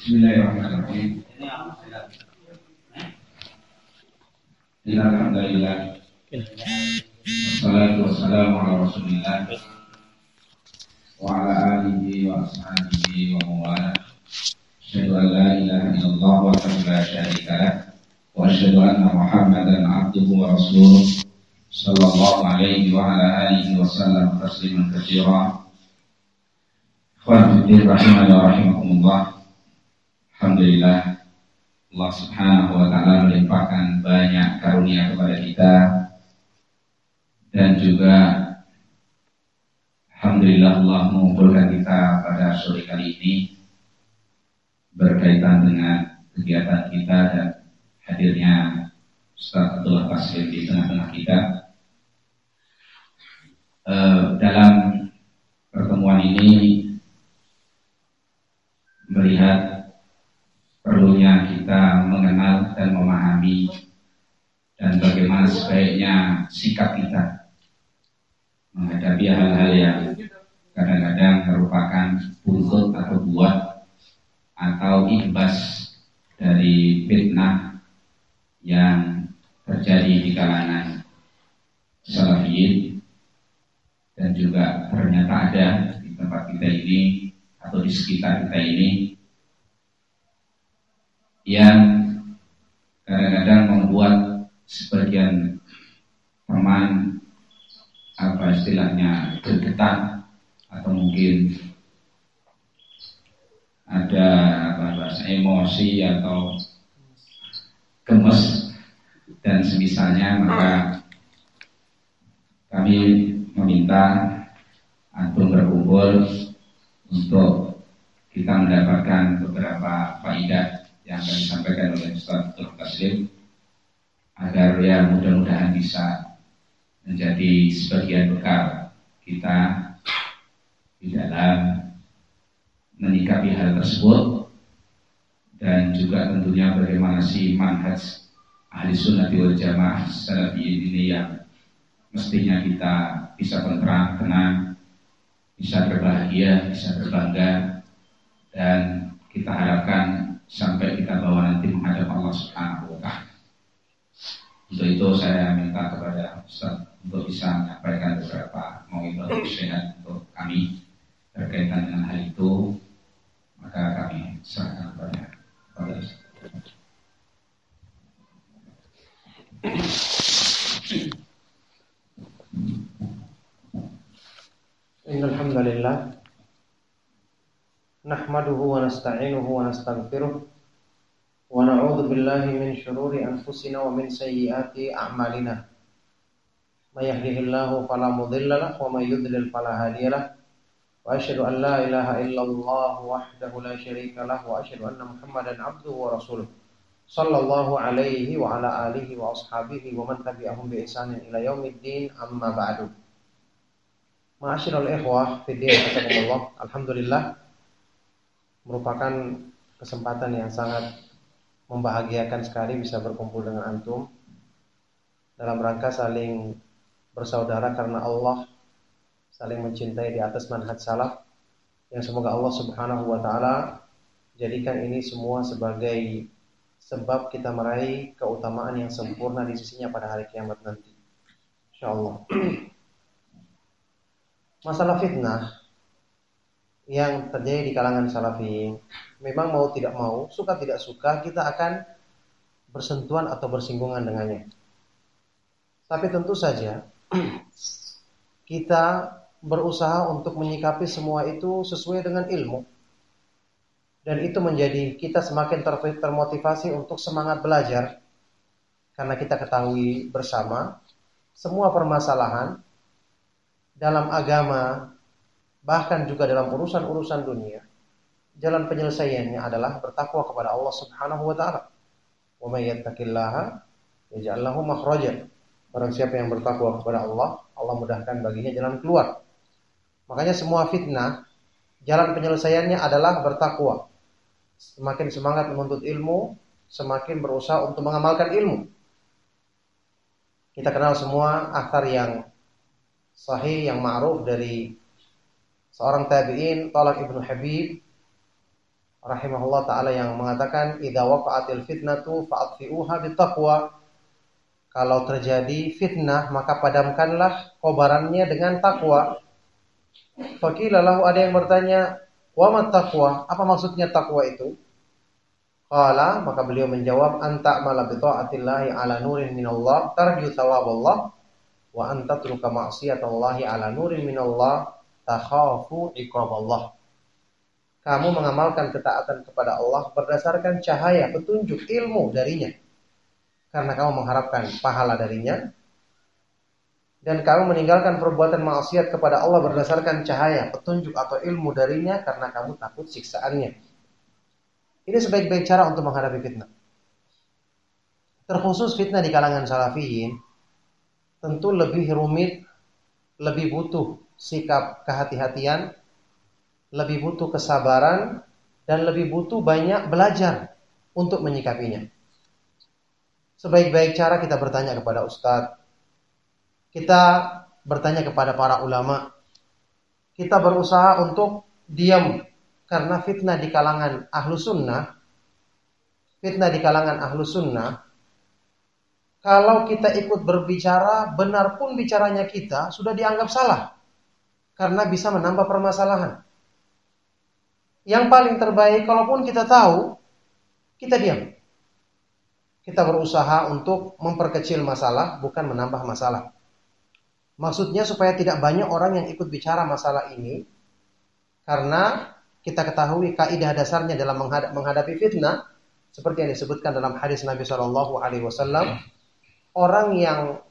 Bismillahirrahmanirrahim. Alhamdulillah. Wassalatu wassalamu ala Rasulillah wa ala alihi wa ashabihi wa mawala. Asyhadu an la ilaha illallah wa la syarika lah wa asyhadu anna Muhammadan abduhu wa rasuluh sallallahu alaihi wa ala alihi wa sallam tasliman katsira. Ikhwan fillah rahimani wa rahimakumullah. Alhamdulillah Allah Subhanahu wa taala melimpahkan banyak karunia kepada kita dan juga Alhamdulillah Allah mengumpulkan kita pada sore kali ini berkaitan dengan kegiatan kita dan hadirnya Ustaz Abdullah Taslim di tengah-tengah kita. Uh, dalam pertemuan ini melihat perlunya kita mengenal dan memahami dan bagaimana sebaiknya sikap kita menghadapi hal-hal yang kadang-kadang merupakan buntut atau buah atau imbas dari fitnah yang terjadi di kalangan salafiyin dan juga ternyata ada di tempat kita ini atau di sekitar kita ini yang kadang-kadang membuat sebagian teman apa istilahnya gergetan atau mungkin ada apa bahasa emosi atau gemes dan semisalnya maka kami meminta antum berkumpul untuk kita mendapatkan beberapa faidah yang akan disampaikan oleh Ustaz Dr. Taslim agar ya mudah-mudahan bisa menjadi sebagian bekal kita di dalam menyikapi hal tersebut dan juga tentunya bagaimana si manhaj ahli sunnah wal jamaah salafiyin ini yang mestinya kita bisa tenteram, tenang, bisa berbahagia, bisa berbangga dan kita harapkan sampai kita bawa nanti menghadap Allah Subhanahu wa taala. Untuk itu saya minta kepada Ustaz untuk bisa menyampaikan beberapa mauidah nasihat untuk kami berkaitan dengan hal itu. Maka kami serahkan kepada kepada. Innalhamdulillah نحمده ونستعينه ونستغفره ونعوذ بالله من شرور أنفسنا ومن سيئات أعمالنا. من يهده الله فلا مضل له ومن يضلل فلا هادي له. وأشهد أن لا إله إلا الله وحده لا شريك له وأشهد أن محمدا عبده ورسوله. صلى الله عليه وعلى آله وأصحابه ومن تبعهم بإحسان إلى يوم الدين أما بعد. معاشر الإخوة في الدين الله الحمد لله. Merupakan kesempatan yang sangat membahagiakan sekali bisa berkumpul dengan antum dalam rangka saling bersaudara karena Allah saling mencintai di atas manhaj salaf yang semoga Allah Subhanahu wa taala jadikan ini semua sebagai sebab kita meraih keutamaan yang sempurna di sisinya pada hari kiamat nanti. Insyaallah. Masalah fitnah yang terjadi di kalangan salafi memang mau tidak mau, suka tidak suka kita akan bersentuhan atau bersinggungan dengannya. Tapi tentu saja kita berusaha untuk menyikapi semua itu sesuai dengan ilmu. Dan itu menjadi kita semakin termotivasi untuk semangat belajar. Karena kita ketahui bersama semua permasalahan dalam agama bahkan juga dalam urusan-urusan dunia, jalan penyelesaiannya adalah bertakwa kepada Allah Subhanahu wa taala. Wa may yattaqillaha yaj'al. Barang siapa yang bertakwa kepada Allah, Allah mudahkan baginya jalan keluar. Makanya semua fitnah jalan penyelesaiannya adalah bertakwa. Semakin semangat menuntut ilmu, semakin berusaha untuk mengamalkan ilmu. Kita kenal semua akar yang sahih yang ma'ruf dari seorang tabi'in Talak ibnu Habib rahimahullah taala yang mengatakan idza waqa'atil fitnatu fa'atfi'uha bittaqwa. Kalau terjadi fitnah maka padamkanlah kobarannya dengan takwa. Fakila lahu ada yang bertanya, "Wa ma taqwa? Apa maksudnya takwa itu?" Qala maka beliau menjawab, "Anta mala bi ta'atillahi ala nurin minallah tarju thawaballah wa anta truka ma'siyatallahi ala nurin minallah takhafu iqaballah." kamu mengamalkan ketaatan kepada Allah berdasarkan cahaya petunjuk ilmu darinya. Karena kamu mengharapkan pahala darinya. Dan kamu meninggalkan perbuatan maksiat kepada Allah berdasarkan cahaya petunjuk atau ilmu darinya karena kamu takut siksaannya. Ini sebaik-baik cara untuk menghadapi fitnah. Terkhusus fitnah di kalangan salafiyin tentu lebih rumit, lebih butuh sikap kehati-hatian lebih butuh kesabaran dan lebih butuh banyak belajar untuk menyikapinya. Sebaik-baik cara kita bertanya kepada ustadz, kita bertanya kepada para ulama, kita berusaha untuk diam karena fitnah di kalangan ahlu sunnah, fitnah di kalangan ahlu sunnah, kalau kita ikut berbicara, benar pun bicaranya kita sudah dianggap salah. Karena bisa menambah permasalahan. Yang paling terbaik, kalaupun kita tahu, kita diam. Kita berusaha untuk memperkecil masalah, bukan menambah masalah. Maksudnya supaya tidak banyak orang yang ikut bicara masalah ini, karena kita ketahui kaidah dasarnya dalam menghadapi fitnah, seperti yang disebutkan dalam hadis Nabi Shallallahu Alaihi Wasallam, orang yang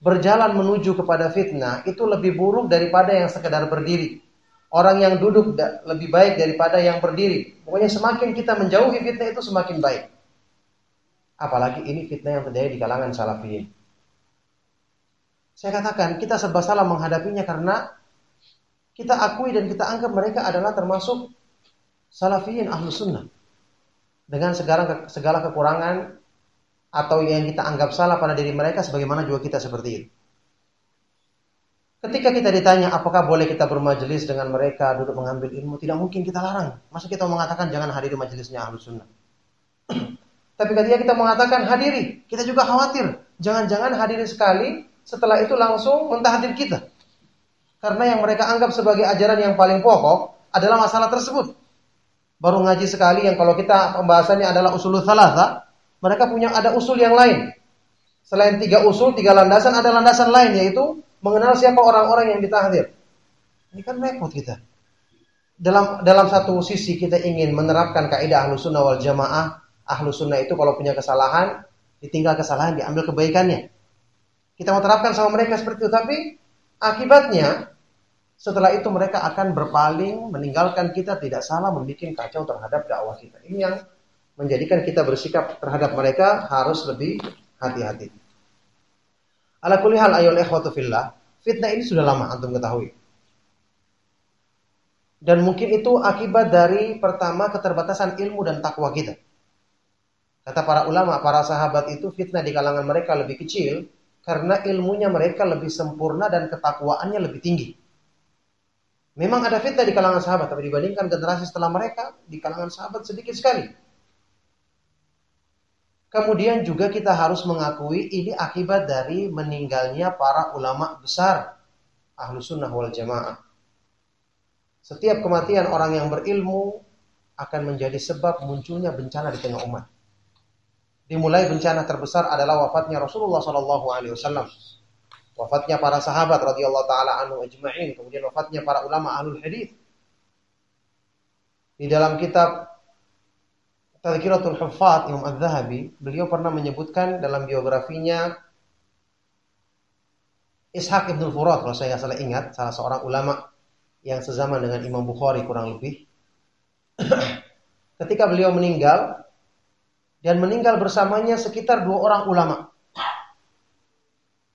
berjalan menuju kepada fitnah itu lebih buruk daripada yang sekedar berdiri. Orang yang duduk lebih baik daripada yang berdiri. Pokoknya semakin kita menjauhi fitnah itu semakin baik. Apalagi ini fitnah yang terjadi di kalangan salafiyin. Saya katakan kita serba salah menghadapinya karena kita akui dan kita anggap mereka adalah termasuk salafiyin ahlu sunnah. Dengan segala, segala kekurangan atau yang kita anggap salah pada diri mereka sebagaimana juga kita seperti itu. Ketika kita ditanya apakah boleh kita bermajelis dengan mereka duduk mengambil ilmu, tidak mungkin kita larang. Masa kita mengatakan jangan hadiri majelisnya ahlu sunnah. Tapi ketika kita mengatakan hadiri, kita juga khawatir. Jangan-jangan hadiri sekali, setelah itu langsung mentahdir kita. Karena yang mereka anggap sebagai ajaran yang paling pokok adalah masalah tersebut. Baru ngaji sekali yang kalau kita pembahasannya adalah usul thalatha, mereka punya ada usul yang lain. Selain tiga usul, tiga landasan, ada landasan lain yaitu mengenal siapa orang-orang yang ditahdir. Ini kan repot kita. Dalam dalam satu sisi kita ingin menerapkan kaidah ahlu sunnah wal jamaah. Ahlu sunnah itu kalau punya kesalahan, ditinggal kesalahan, diambil kebaikannya. Kita mau terapkan sama mereka seperti itu, tapi akibatnya setelah itu mereka akan berpaling, meninggalkan kita tidak salah, membuat kacau terhadap dakwah kita. Ini yang menjadikan kita bersikap terhadap mereka harus lebih hati-hati. Ala kulli hal ayol ikhwatu fillah, fitnah ini sudah lama antum ketahui. Dan mungkin itu akibat dari pertama keterbatasan ilmu dan takwa kita. Kata para ulama, para sahabat itu fitnah di kalangan mereka lebih kecil karena ilmunya mereka lebih sempurna dan ketakwaannya lebih tinggi. Memang ada fitnah di kalangan sahabat, tapi dibandingkan generasi setelah mereka, di kalangan sahabat sedikit sekali. Kemudian juga kita harus mengakui ini akibat dari meninggalnya para ulama besar ahlu sunnah wal jamaah. Setiap kematian orang yang berilmu akan menjadi sebab munculnya bencana di tengah umat. Dimulai bencana terbesar adalah wafatnya Rasulullah Shallallahu Alaihi Wasallam, wafatnya para sahabat radhiyallahu taala anhu ajma'in, kemudian wafatnya para ulama ahlul hadis. Di dalam kitab Tadhkiratul Huffaz Imam Az-Zahabi, beliau pernah menyebutkan dalam biografinya Ishaq Ibn Furat kalau saya salah ingat, salah seorang ulama yang sezaman dengan Imam Bukhari kurang lebih. Ketika beliau meninggal dan meninggal bersamanya sekitar dua orang ulama.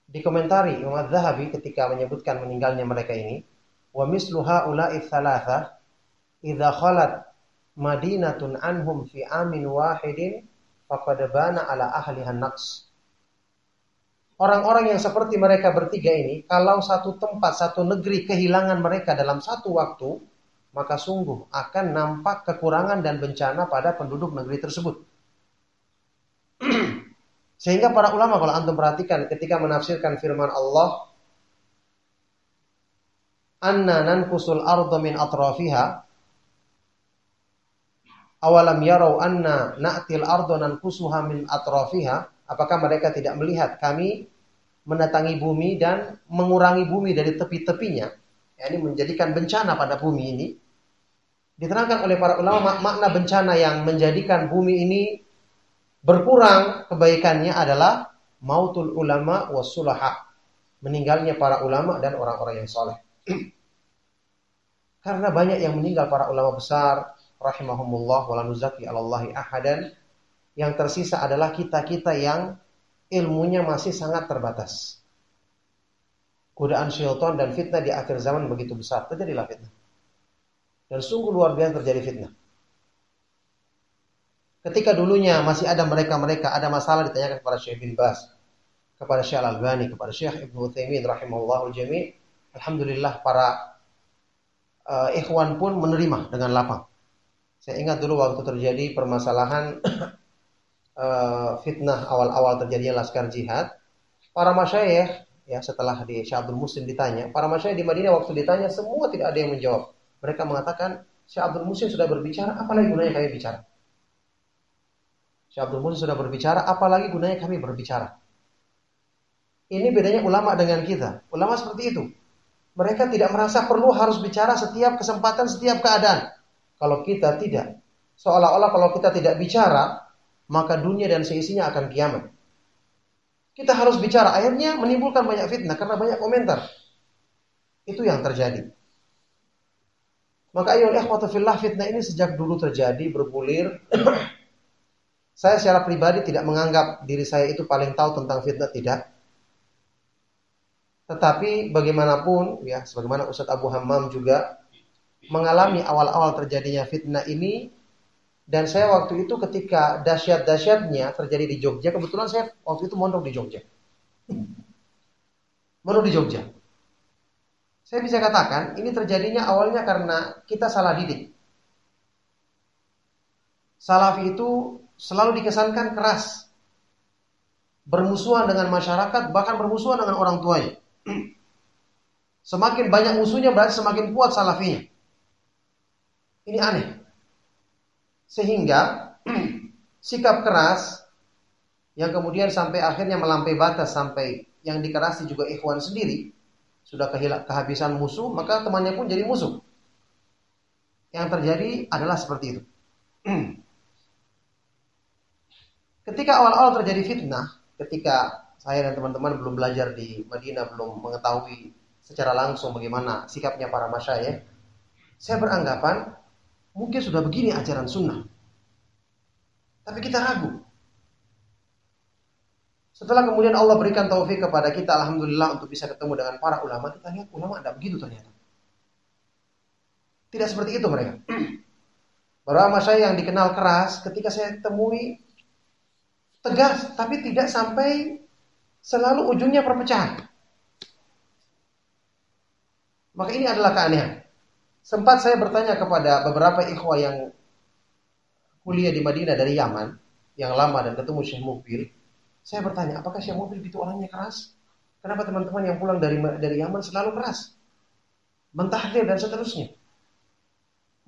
Dikomentari Imam Az-Zahabi ketika menyebutkan meninggalnya mereka ini, wa misluha ula'i thalatha idza khalat madinatun anhum fi amin wahidin faqad ala ahlihan naqs. Orang-orang yang seperti mereka bertiga ini, kalau satu tempat, satu negeri kehilangan mereka dalam satu waktu, maka sungguh akan nampak kekurangan dan bencana pada penduduk negeri tersebut. Sehingga para ulama kalau antum perhatikan ketika menafsirkan firman Allah Anna nankusul ardu min atrafiha Awalam yarau anna na'til ardu nankusuha min atrafiha Apakah mereka tidak melihat kami mendatangi bumi dan mengurangi bumi dari tepi-tepinya? Ya, ini menjadikan bencana pada bumi ini. Diterangkan oleh para ulama makna bencana yang menjadikan bumi ini berkurang kebaikannya adalah mautul ulama wasulaha meninggalnya para ulama dan orang-orang yang soleh. Karena banyak yang meninggal para ulama besar rahimahumullah wala nuzaki alallahi ahadan yang tersisa adalah kita-kita yang ilmunya masih sangat terbatas godaan syaitan dan fitnah di akhir zaman begitu besar terjadilah fitnah dan sungguh luar biasa terjadi fitnah Ketika dulunya masih ada mereka-mereka ada masalah ditanyakan kepada Syekh bin Bas, kepada Syekh Al-Albani, kepada Syekh Ibnu Utsaimin rahimahullahu jami. Alhamdulillah para uh, ikhwan pun menerima dengan lapang. Saya ingat dulu waktu terjadi permasalahan uh, fitnah awal-awal terjadinya laskar jihad, para masyayikh ya setelah di Syekh Abdul Muslim ditanya, para masyayikh di Madinah waktu ditanya semua tidak ada yang menjawab. Mereka mengatakan Syekh Abdul Muslim sudah berbicara, apalagi gunanya kami bicara? Syekh Abdul Muhsin sudah berbicara, apalagi gunanya kami berbicara. Ini bedanya ulama dengan kita. Ulama seperti itu. Mereka tidak merasa perlu harus bicara setiap kesempatan, setiap keadaan. Kalau kita tidak. Seolah-olah kalau kita tidak bicara, maka dunia dan seisinya akan kiamat. Kita harus bicara. Akhirnya menimbulkan banyak fitnah karena banyak komentar. Itu yang terjadi. Maka ayo ikhwatu fillah fitnah ini sejak dulu terjadi bergulir Saya secara pribadi tidak menganggap diri saya itu paling tahu tentang fitnah tidak. Tetapi bagaimanapun ya sebagaimana Ustadz Abu Hammam juga mengalami awal-awal terjadinya fitnah ini dan saya waktu itu ketika dahsyat-dahsyatnya terjadi di Jogja, kebetulan saya waktu itu mondok di Jogja. Mondok di Jogja. Saya bisa katakan ini terjadinya awalnya karena kita salah didik. Salafi itu selalu dikesankan keras. Bermusuhan dengan masyarakat, bahkan bermusuhan dengan orang tuanya. Semakin banyak musuhnya berarti semakin kuat salafinya. Ini aneh. Sehingga sikap keras yang kemudian sampai akhirnya melampaui batas sampai yang dikerasi juga ikhwan sendiri sudah kehabisan musuh maka temannya pun jadi musuh. Yang terjadi adalah seperti itu. Ketika awal-awal terjadi fitnah, ketika saya dan teman-teman belum belajar di Madinah, belum mengetahui secara langsung bagaimana sikapnya para masyayikh, saya beranggapan mungkin sudah begini ajaran sunnah. Tapi kita ragu. Setelah kemudian Allah berikan taufik kepada kita, Alhamdulillah untuk bisa ketemu dengan para ulama, kita lihat ulama tidak begitu ternyata. Tidak seperti itu mereka. Para saya yang dikenal keras, ketika saya temui tegas tapi tidak sampai selalu ujungnya perpecahan. Maka ini adalah keanehan. Sempat saya bertanya kepada beberapa ikhwah yang kuliah di Madinah dari Yaman, yang lama dan ketemu Syekh Mukbil. Saya bertanya, apakah Syekh Mukbil itu orangnya keras? Kenapa teman-teman yang pulang dari dari Yaman selalu keras? Mentahdir dan seterusnya.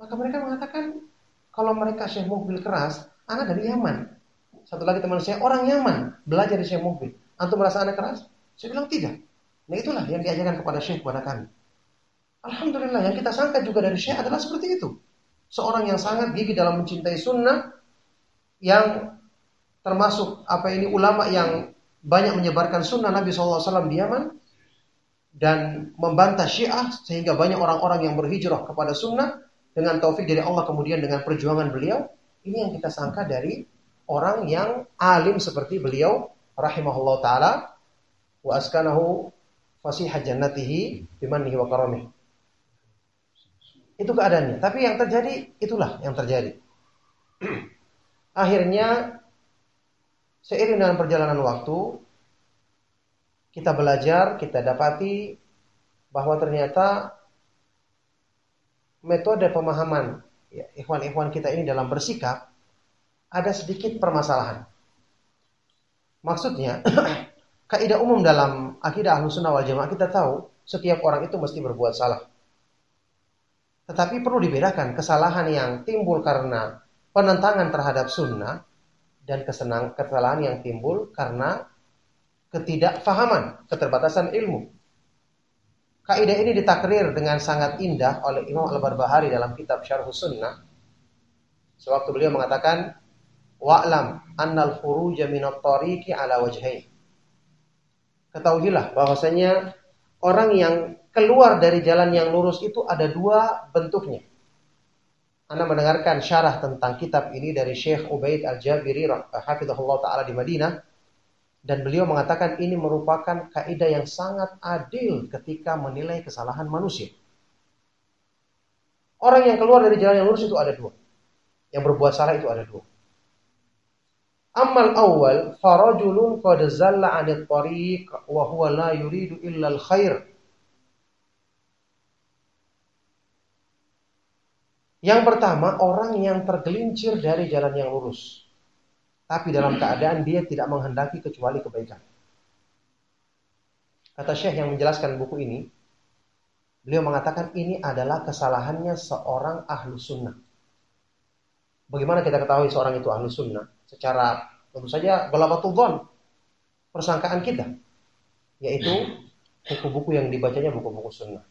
Maka mereka mengatakan, kalau mereka Syekh Mukbil keras, anak dari Yaman. Satu lagi teman saya orang nyaman belajar di Syekh Mukbil. Antum merasa anak keras? Saya bilang tidak. Nah itulah yang diajarkan kepada Syekh kepada kami. Alhamdulillah yang kita sangka juga dari Syekh adalah seperti itu. Seorang yang sangat gigih dalam mencintai sunnah yang termasuk apa ini ulama yang banyak menyebarkan sunnah Nabi SAW di Yaman dan membantah Syiah sehingga banyak orang-orang yang berhijrah kepada sunnah dengan taufik dari Allah kemudian dengan perjuangan beliau ini yang kita sangka dari orang yang alim seperti beliau rahimahullah taala wa askanahu fasihah jannatihi bimannihi wa karamih. Itu keadaannya. Tapi yang terjadi itulah yang terjadi. Akhirnya seiring dengan perjalanan waktu kita belajar, kita dapati bahwa ternyata metode pemahaman ya, ikhwan-ikhwan kita ini dalam bersikap ada sedikit permasalahan. Maksudnya, kaidah umum dalam akidah ahlus sunnah wal jamaah kita tahu setiap orang itu mesti berbuat salah. Tetapi perlu dibedakan kesalahan yang timbul karena penentangan terhadap sunnah dan kesenang kesalahan yang timbul karena ketidakfahaman, keterbatasan ilmu. Kaidah ini ditakrir dengan sangat indah oleh Imam Al-Barbahari dalam kitab Syarh Sunnah. Sewaktu beliau mengatakan, "Wa'lam annal khuruja tariqi ala wajhain." Ketahuilah bahwasanya orang yang keluar dari jalan yang lurus itu ada dua bentuknya. Anda mendengarkan syarah tentang kitab ini dari Syekh Ubaid Al-Jabiri hafizahullah taala di Madinah dan beliau mengatakan ini merupakan kaidah yang sangat adil ketika menilai kesalahan manusia. Orang yang keluar dari jalan yang lurus itu ada dua. Yang berbuat salah itu ada dua. Amal awal farajulun qad zalla 'anil tariq wa huwa la yuridu illa al-khair Yang pertama, orang yang tergelincir dari jalan yang lurus. Tapi dalam keadaan dia tidak menghendaki kecuali kebaikan. Kata Syekh yang menjelaskan buku ini, beliau mengatakan ini adalah kesalahannya seorang ahlu sunnah. Bagaimana kita ketahui seorang itu ahlu sunnah? Secara tentu saja galabatul persangkaan kita. Yaitu buku-buku yang dibacanya buku-buku sunnah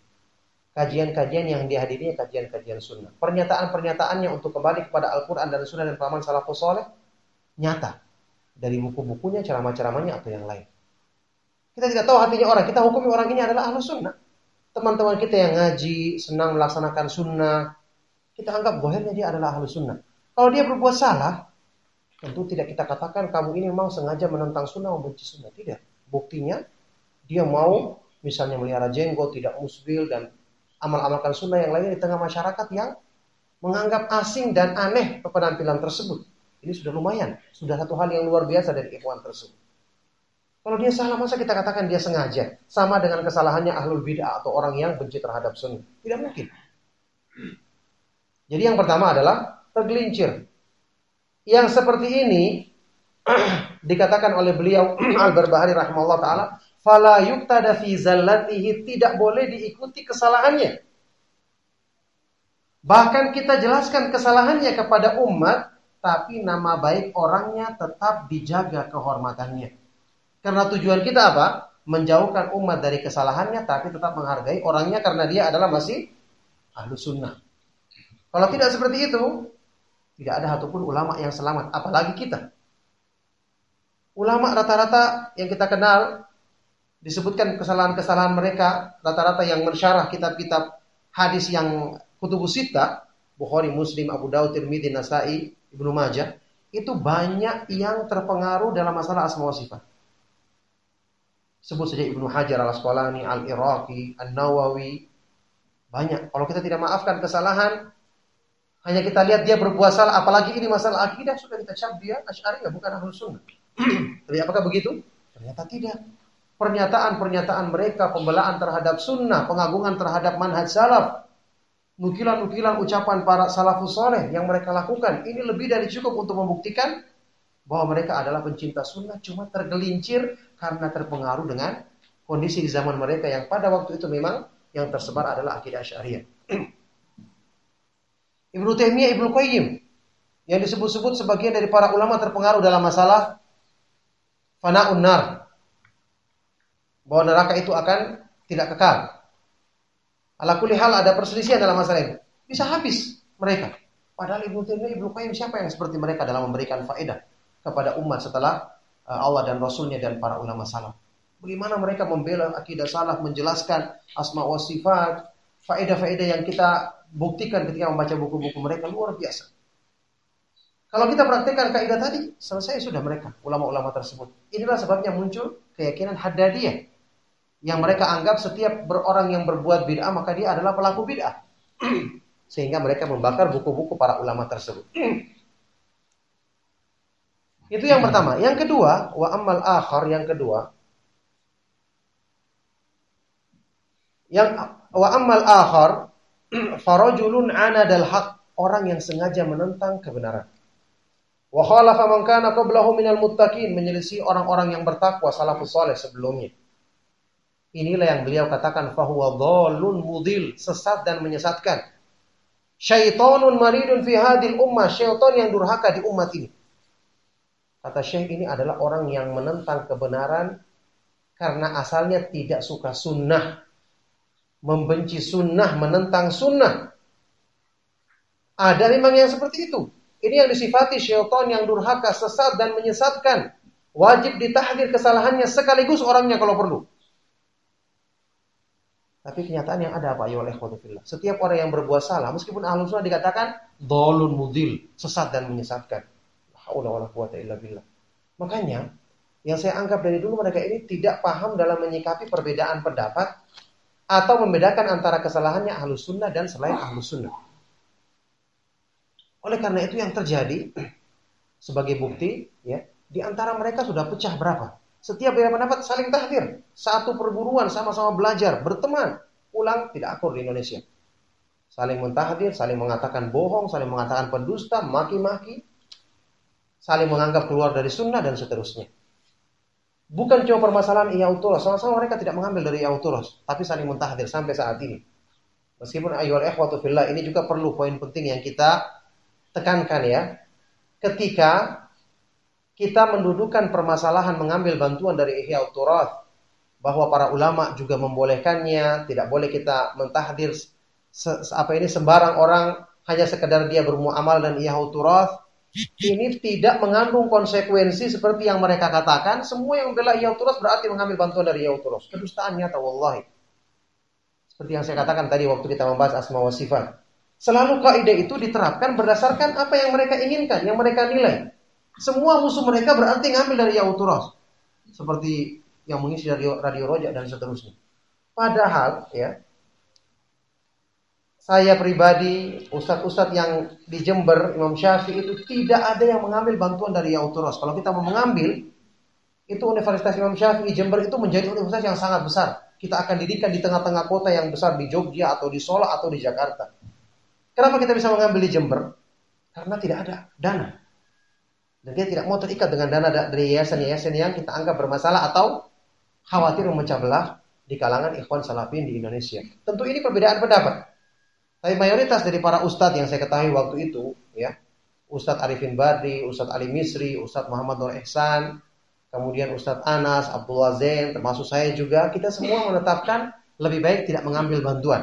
kajian-kajian yang dihadirinya kajian-kajian sunnah. Pernyataan-pernyataannya untuk kembali kepada Al-Quran dan Sunnah dan pahaman salafus soleh nyata dari buku-bukunya, ceramah-ceramahnya atau yang lain. Kita tidak tahu hatinya orang, kita hukumi orang ini adalah ahlu sunnah. Teman-teman kita yang ngaji, senang melaksanakan sunnah, kita anggap bohernya dia adalah ahlu sunnah. Kalau dia berbuat salah, tentu tidak kita katakan kamu ini memang sengaja menentang sunnah, membenci sunnah. Tidak. Buktinya, dia mau misalnya melihara jenggot, tidak musbil, dan amal-amalkan sunnah yang lainnya di tengah masyarakat yang menganggap asing dan aneh penampilan tersebut. Ini sudah lumayan, sudah satu hal yang luar biasa dari ikhwan tersebut. Kalau dia salah, masa kita katakan dia sengaja? Sama dengan kesalahannya ahlul bid'ah atau orang yang benci terhadap sunnah. Tidak mungkin. Jadi yang pertama adalah tergelincir. Yang seperti ini dikatakan oleh beliau Al-Barbahari rahimahullah taala fala yuktada fi zallatihi tidak boleh diikuti kesalahannya. Bahkan kita jelaskan kesalahannya kepada umat, tapi nama baik orangnya tetap dijaga kehormatannya. Karena tujuan kita apa? Menjauhkan umat dari kesalahannya, tapi tetap menghargai orangnya karena dia adalah masih ahlu sunnah. Kalau tidak seperti itu, tidak ada satupun ulama yang selamat, apalagi kita. Ulama rata-rata yang kita kenal disebutkan kesalahan-kesalahan mereka rata-rata yang mensyarah kitab-kitab hadis yang kutubus sita Bukhari, Muslim, Abu Dawud, Tirmidzi, Nasai, Ibnu Majah itu banyak yang terpengaruh dalam masalah asma wa sifat. Sebut saja Ibnu Hajar al-Asqalani, al-Iraqi, An-Nawawi. Banyak. Kalau kita tidak maafkan kesalahan, hanya kita lihat dia berbuat salah, apalagi ini masalah akidah, sudah kita cap dia Asy'ari bukan Ahlus Sunnah. Tapi apakah begitu? Ternyata tidak pernyataan-pernyataan mereka, pembelaan terhadap sunnah, pengagungan terhadap manhaj salaf, nukilan-nukilan ucapan para salafus soleh yang mereka lakukan, ini lebih dari cukup untuk membuktikan bahwa mereka adalah pencinta sunnah, cuma tergelincir karena terpengaruh dengan kondisi di zaman mereka yang pada waktu itu memang yang tersebar adalah akidah syariah. Ibnu Taimiyah, Ibnu Qayyim yang disebut-sebut sebagian dari para ulama terpengaruh dalam masalah fana'un nar, bahwa neraka itu akan tidak kekal. Ala kulli hal ada perselisihan dalam masalah ini. Bisa habis mereka. Padahal Ibnu Taimiyah, Ibnu Qayyim siapa yang seperti mereka dalam memberikan faedah kepada umat setelah uh, Allah dan Rasulnya dan para ulama salaf. Bagaimana mereka membela akidah salaf, menjelaskan asma wa sifat, faedah-faedah yang kita buktikan ketika membaca buku-buku mereka luar biasa. Kalau kita praktekkan kaidah tadi, selesai sudah mereka, ulama-ulama tersebut. Inilah sebabnya muncul keyakinan haddadiyah yang mereka anggap setiap orang yang berbuat bid'ah maka dia adalah pelaku bid'ah. Sehingga mereka membakar buku-buku para ulama tersebut. Itu yang pertama. Yang kedua, wa amal akhar yang kedua. Yang wa amal akhar farajulun anadal haq, orang yang sengaja menentang kebenaran. Wa khalafa man kana qablahu muttaqin, menyelisih orang-orang yang bertakwa salafus saleh sebelumnya. Inilah yang beliau katakan fahuwa dhalun mudil, sesat dan menyesatkan. Syaitonun maridun fi hadil ummah, syaitan yang durhaka di umat ini. Kata Syekh ini adalah orang yang menentang kebenaran karena asalnya tidak suka sunnah. Membenci sunnah, menentang sunnah. Ada memang yang seperti itu. Ini yang disifati syaitan yang durhaka, sesat dan menyesatkan. Wajib ditahdir kesalahannya sekaligus orangnya kalau perlu. Tapi kenyataan yang ada apa ya oleh Setiap orang yang berbuat salah, meskipun ahlu sunnah dikatakan dolun mudil, sesat dan menyesatkan. Makanya yang saya anggap dari dulu mereka ini tidak paham dalam menyikapi perbedaan pendapat atau membedakan antara kesalahannya ahlu sunnah dan selain ahlu sunnah. Oleh karena itu yang terjadi sebagai bukti ya di antara mereka sudah pecah berapa? Setiap beda pendapat saling tahdir. Satu perguruan sama-sama belajar, berteman. Pulang tidak akur di Indonesia. Saling mentahdir, saling mengatakan bohong, saling mengatakan pendusta, maki-maki. Saling menganggap keluar dari sunnah dan seterusnya. Bukan cuma permasalahan Iyauturos. Sama-sama mereka tidak mengambil dari Iyauturos. Tapi saling mentahdir sampai saat ini. Meskipun ayol ikhwatu fillah ini juga perlu poin penting yang kita tekankan ya. Ketika kita mendudukan permasalahan mengambil bantuan dari Ihya Turath bahwa para ulama juga membolehkannya, tidak boleh kita mentahdir apa ini sembarang orang hanya sekedar dia bermuamal dan Ihya Turath ini tidak mengandung konsekuensi seperti yang mereka katakan. Semua yang membela Ihya berarti mengambil bantuan dari Ihya Turath. Kedustaan nyata wallahi. Seperti yang saya katakan tadi waktu kita membahas asma wa sifat. Selalu kaidah itu diterapkan berdasarkan apa yang mereka inginkan, yang mereka nilai. Semua musuh mereka berarti ngambil dari Yauturos. Seperti yang mengisi radio, radio rojak dan seterusnya. Padahal ya saya pribadi, ustadz-ustadz yang di Jember, Imam Syafi'i itu tidak ada yang mengambil bantuan dari Yauturos. Kalau kita mau mengambil, itu Universitas Imam Syafi'i Jember itu menjadi universitas yang sangat besar. Kita akan dirikan di tengah-tengah kota yang besar di Jogja atau di Solo atau di Jakarta. Kenapa kita bisa mengambil di Jember? Karena tidak ada dana. Dan dia tidak mau terikat dengan dana dari yayasan-yayasan yang kita anggap bermasalah atau khawatir memecah belah di kalangan ikhwan salafin di Indonesia. Tentu ini perbedaan pendapat. Tapi mayoritas dari para ustadz yang saya ketahui waktu itu, ya, Ustadz Arifin Badri, Ustadz Ali Misri, Ustadz Muhammad Nur Ihsan, kemudian Ustadz Anas, Abdullah Zain, termasuk saya juga, kita semua menetapkan lebih baik tidak mengambil bantuan.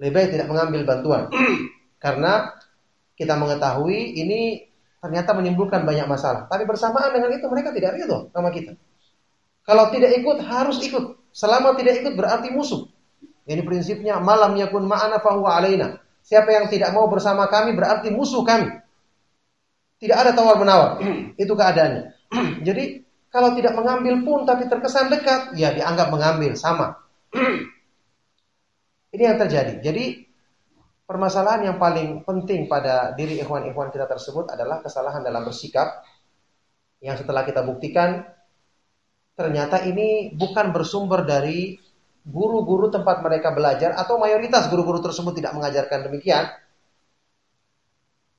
lebih baik tidak mengambil bantuan. Karena kita mengetahui ini ternyata menimbulkan banyak masalah. Tapi bersamaan dengan itu mereka tidak ridho sama kita. Kalau tidak ikut harus ikut. Selama tidak ikut berarti musuh. Ini prinsipnya malam yakun ma'ana fahuwa alaina. Siapa yang tidak mau bersama kami berarti musuh kami. Tidak ada tawar menawar. itu keadaannya. Jadi kalau tidak mengambil pun tapi terkesan dekat, ya dianggap mengambil sama. Ini yang terjadi. Jadi Permasalahan yang paling penting pada diri ikhwan-ikhwan kita tersebut adalah kesalahan dalam bersikap yang setelah kita buktikan ternyata ini bukan bersumber dari guru-guru tempat mereka belajar atau mayoritas guru-guru tersebut tidak mengajarkan demikian.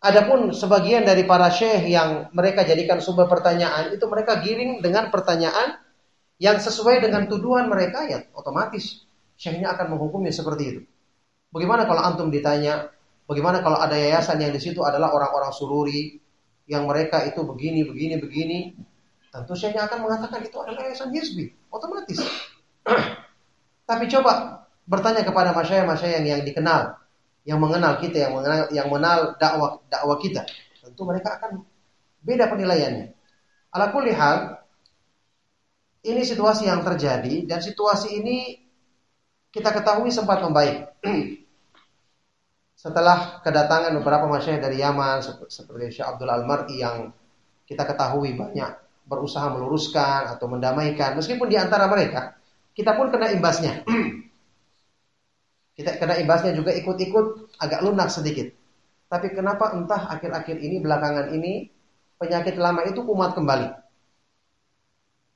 Adapun sebagian dari para syekh yang mereka jadikan sumber pertanyaan itu mereka giring dengan pertanyaan yang sesuai dengan tuduhan mereka ya otomatis syekhnya akan menghukumnya seperti itu. Bagaimana kalau antum ditanya, bagaimana kalau ada yayasan yang di situ adalah orang-orang sururi yang mereka itu begini, begini, begini, tentu saya akan mengatakan itu adalah yayasan Hizbi, otomatis. Tapi coba bertanya kepada masyayikh-masyayikh yang, yang dikenal, yang mengenal kita, yang mengenal yang mengenal dakwah dakwah kita, tentu mereka akan beda penilaiannya. Ala kulli hal, ini situasi yang terjadi dan situasi ini kita ketahui sempat membaik. setelah kedatangan beberapa masyayikh dari Yaman seperti Syekh Abdul Al-Mar'i yang kita ketahui banyak berusaha meluruskan atau mendamaikan meskipun di antara mereka kita pun kena imbasnya. kita kena imbasnya juga ikut-ikut agak lunak sedikit. Tapi kenapa entah akhir-akhir ini belakangan ini penyakit lama itu kumat kembali.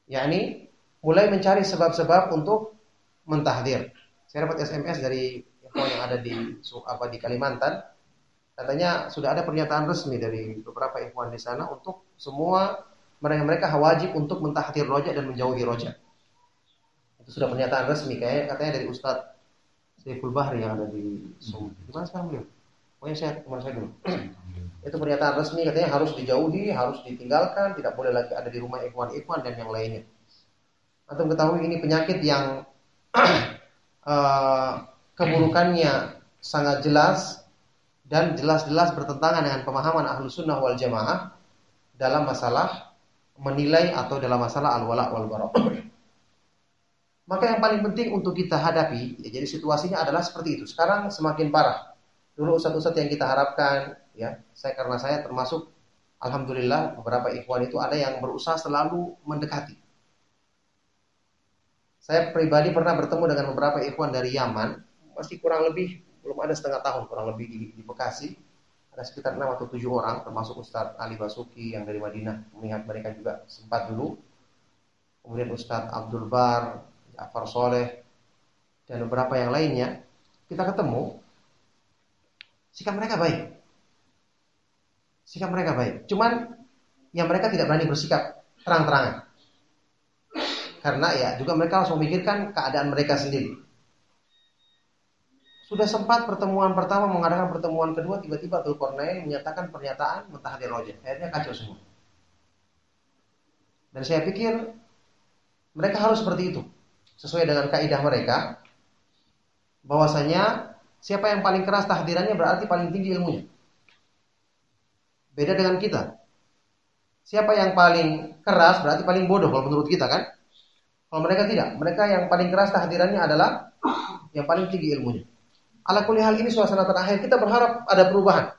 yakni mulai mencari sebab-sebab untuk mentahdir. Saya dapat SMS dari yang ada di apa di Kalimantan, katanya sudah ada pernyataan resmi dari beberapa ikhwan di sana untuk semua mereka mereka wajib untuk mentahdir rojak dan menjauhi rojak. Itu sudah pernyataan resmi kayak katanya dari Ustadz Saiful Bahri yang ada di Sum. Di mana sekarang beliau? Pokoknya saya teman saya dulu. itu pernyataan resmi katanya harus dijauhi, harus ditinggalkan, tidak boleh lagi ada di rumah ikhwan-ikhwan dan yang lainnya. Atau ketahui ini penyakit yang uh, keburukannya sangat jelas dan jelas-jelas bertentangan dengan pemahaman ahlu sunnah wal jamaah dalam masalah menilai atau dalam masalah al-wala wal bara. Maka yang paling penting untuk kita hadapi, ya, jadi situasinya adalah seperti itu. Sekarang semakin parah. Dulu ustadz-ustadz yang kita harapkan, ya, saya karena saya termasuk, alhamdulillah beberapa ikhwan itu ada yang berusaha selalu mendekati. Saya pribadi pernah bertemu dengan beberapa ikhwan dari Yaman, masih kurang lebih belum ada setengah tahun kurang lebih di, di Bekasi. Ada sekitar 6 atau 7 orang termasuk Ustadz Ali Basuki yang dari Madinah melihat mereka juga sempat dulu. Kemudian Ustadz Abdul Bar, Ja'far Soleh, dan beberapa yang lainnya. Kita ketemu, sikap mereka baik. Sikap mereka baik. Cuman yang mereka tidak berani bersikap terang-terangan. Karena ya juga mereka harus memikirkan keadaan mereka sendiri. Sudah sempat pertemuan pertama mengadakan pertemuan kedua tiba-tiba Dzulkarnain menyatakan pernyataan mentahdir roja. Akhirnya kacau semua. Dan saya pikir mereka harus seperti itu. Sesuai dengan kaidah mereka bahwasanya siapa yang paling keras tahdirannya berarti paling tinggi ilmunya. Beda dengan kita. Siapa yang paling keras berarti paling bodoh kalau menurut kita kan? Kalau mereka tidak, mereka yang paling keras tahdirannya adalah yang paling tinggi ilmunya. Ala kulli hal ini suasana terakhir kita berharap ada perubahan.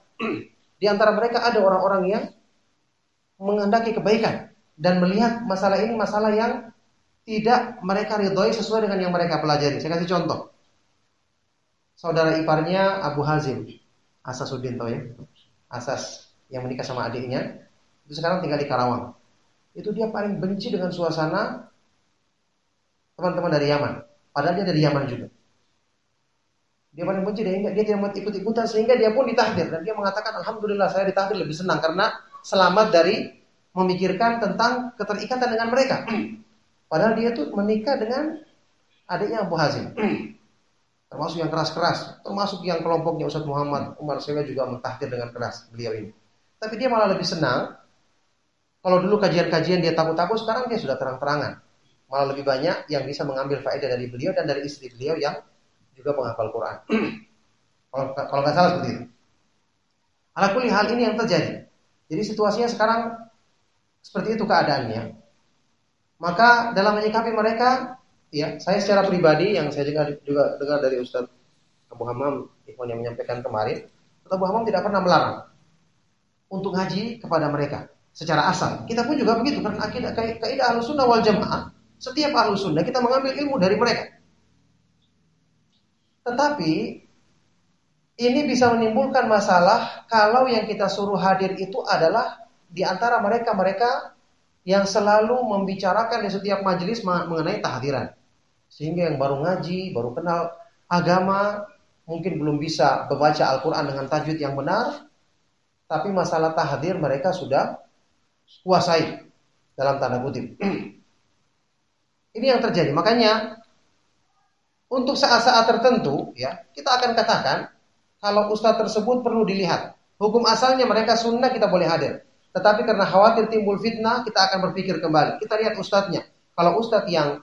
Di antara mereka ada orang-orang yang menghendaki kebaikan dan melihat masalah ini masalah yang tidak mereka ridhoi sesuai dengan yang mereka pelajari. Saya kasih contoh. Saudara iparnya Abu Hazim, Asasuddin tahu ya? Asas yang menikah sama adiknya, itu sekarang tinggal di Karawang. Itu dia paling benci dengan suasana teman-teman dari Yaman. Padahal dia dari Yaman juga. Dia paling benci dia, dia tidak ikut-ikutan sehingga dia pun ditahdir dan dia mengatakan alhamdulillah saya ditahdir lebih senang karena selamat dari memikirkan tentang keterikatan dengan mereka. Padahal dia tuh menikah dengan adiknya Abu Hazim. termasuk yang keras-keras, termasuk yang kelompoknya Ustaz Muhammad Umar Sewa juga mentahdir dengan keras beliau ini. Tapi dia malah lebih senang kalau dulu kajian-kajian dia takut-takut, sekarang dia sudah terang-terangan malah lebih banyak yang bisa mengambil faedah dari beliau dan dari istri beliau yang juga menghafal Quran. kalau nggak salah seperti itu. Alakuli hal ini yang terjadi. Jadi situasinya sekarang seperti itu keadaannya. Maka dalam menyikapi mereka, ya saya secara pribadi yang saya juga juga dengar dari Ustadz Abu Hamam Ikhwan yang menyampaikan kemarin, Abu Hamam tidak pernah melarang untuk ngaji kepada mereka secara asal. Kita pun juga begitu karena akidah kaidah sunnah wal jamaah setiap ahlu sunnah kita mengambil ilmu dari mereka. Tetapi ini bisa menimbulkan masalah kalau yang kita suruh hadir itu adalah di antara mereka-mereka yang selalu membicarakan di setiap majelis mengenai tahdiran. Sehingga yang baru ngaji, baru kenal agama, mungkin belum bisa membaca Al-Quran dengan tajwid yang benar, tapi masalah tahdir mereka sudah kuasai dalam tanda kutip. Ini yang terjadi. Makanya untuk saat-saat tertentu ya kita akan katakan kalau ustadz tersebut perlu dilihat. Hukum asalnya mereka sunnah kita boleh hadir. Tetapi karena khawatir timbul fitnah kita akan berpikir kembali. Kita lihat ustadznya. Kalau ustadz yang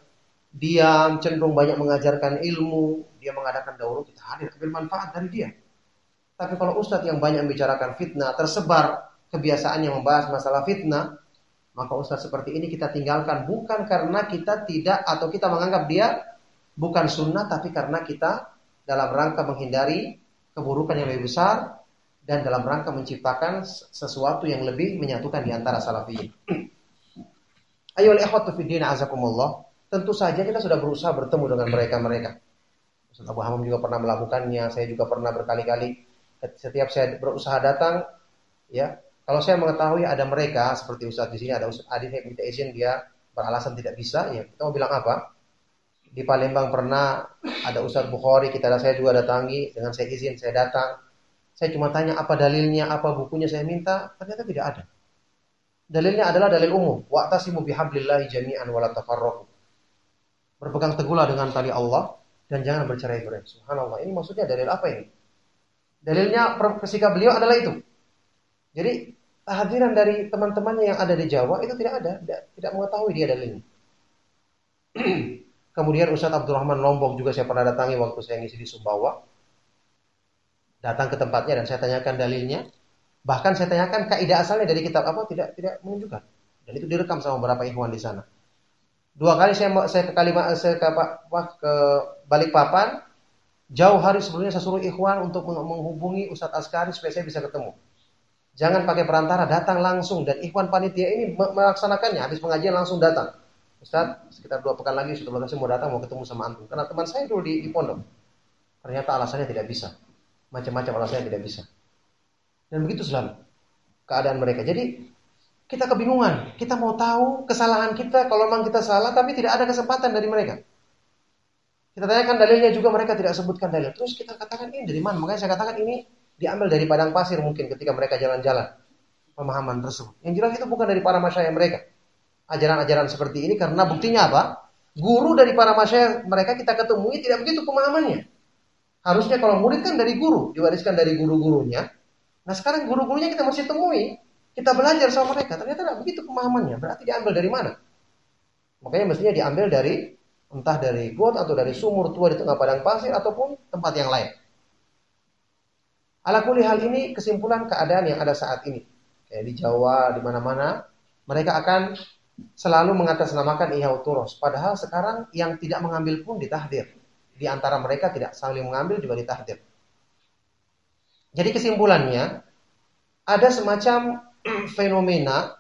diam cenderung banyak mengajarkan ilmu, dia mengadakan daurah kita hadir ambil manfaat dari dia. Tapi kalau ustadz yang banyak membicarakan fitnah, tersebar kebiasaannya membahas masalah fitnah, maka ustaz seperti ini kita tinggalkan bukan karena kita tidak atau kita menganggap dia bukan sunnah tapi karena kita dalam rangka menghindari keburukan yang lebih besar dan dalam rangka menciptakan sesuatu yang lebih menyatukan di antara salafiyin. Ayo ikhwatu fiddin azakumullah. Tentu saja kita sudah berusaha bertemu dengan mereka-mereka. Ustaz Abu Hamam juga pernah melakukannya, saya juga pernah berkali-kali setiap saya berusaha datang ya kalau saya mengetahui ada mereka seperti Ustadz di sini ada Ustadz Adi saya minta izin dia beralasan tidak bisa, ya kita mau bilang apa? Di Palembang pernah ada Ustadz Bukhari, kita saya juga datangi, dengan saya izin saya datang. Saya cuma tanya apa dalilnya, apa bukunya saya minta, ternyata tidak ada. Dalilnya adalah dalil umum. Wa'tasimu bihablillahi jami'an tafarraqu. Berpegang teguhlah dengan tali Allah dan jangan bercerai-berai. Subhanallah. Ini maksudnya dalil apa ini? Dalilnya sikap beliau adalah itu. Jadi kehadiran dari teman-temannya yang ada di Jawa itu tidak ada, tidak, tidak mengetahui dia dalilnya. Kemudian Ustaz Abdurrahman Lombok juga saya pernah datangi waktu saya ngisi di Sumbawa. Datang ke tempatnya dan saya tanyakan dalilnya. Bahkan saya tanyakan kaidah asalnya dari kitab apa tidak tidak menunjukkan. Dan itu direkam sama beberapa ikhwan di sana. Dua kali saya saya ke Kalimantan saya ke, ke Balikpapan. Jauh hari sebelumnya saya suruh ikhwan untuk menghubungi Ustadz Askari supaya saya bisa ketemu. Jangan pakai perantara, datang langsung dan ikhwan panitia ini melaksanakannya. Habis pengajian langsung datang. Ustaz, sekitar dua pekan lagi sudah saya mau datang mau ketemu sama antum. Karena teman saya dulu di, di pondok. Ternyata alasannya tidak bisa. Macam-macam alasannya tidak bisa. Dan begitu selalu keadaan mereka. Jadi kita kebingungan. Kita mau tahu kesalahan kita kalau memang kita salah tapi tidak ada kesempatan dari mereka. Kita tanyakan dalilnya juga mereka tidak sebutkan dalil. Terus kita katakan ini dari mana? Makanya saya katakan ini diambil dari padang pasir mungkin ketika mereka jalan-jalan. Pemahaman tersebut. Yang jelas itu bukan dari para masyarakat mereka ajaran-ajaran seperti ini karena buktinya apa? Guru dari para masyarakat mereka kita ketemui tidak begitu pemahamannya. Harusnya kalau murid kan dari guru, diwariskan dari guru-gurunya. Nah sekarang guru-gurunya kita masih temui, kita belajar sama mereka. Ternyata tidak begitu pemahamannya. Berarti diambil dari mana? Makanya mestinya diambil dari entah dari got atau dari sumur tua di tengah padang pasir ataupun tempat yang lain. Ala hal ini kesimpulan keadaan yang ada saat ini. Kayak di Jawa, di mana-mana, mereka akan selalu mengatasnamakan ihauturos. Padahal sekarang yang tidak mengambil pun ditahdir. Di antara mereka tidak saling mengambil juga ditahdir. Jadi kesimpulannya, ada semacam fenomena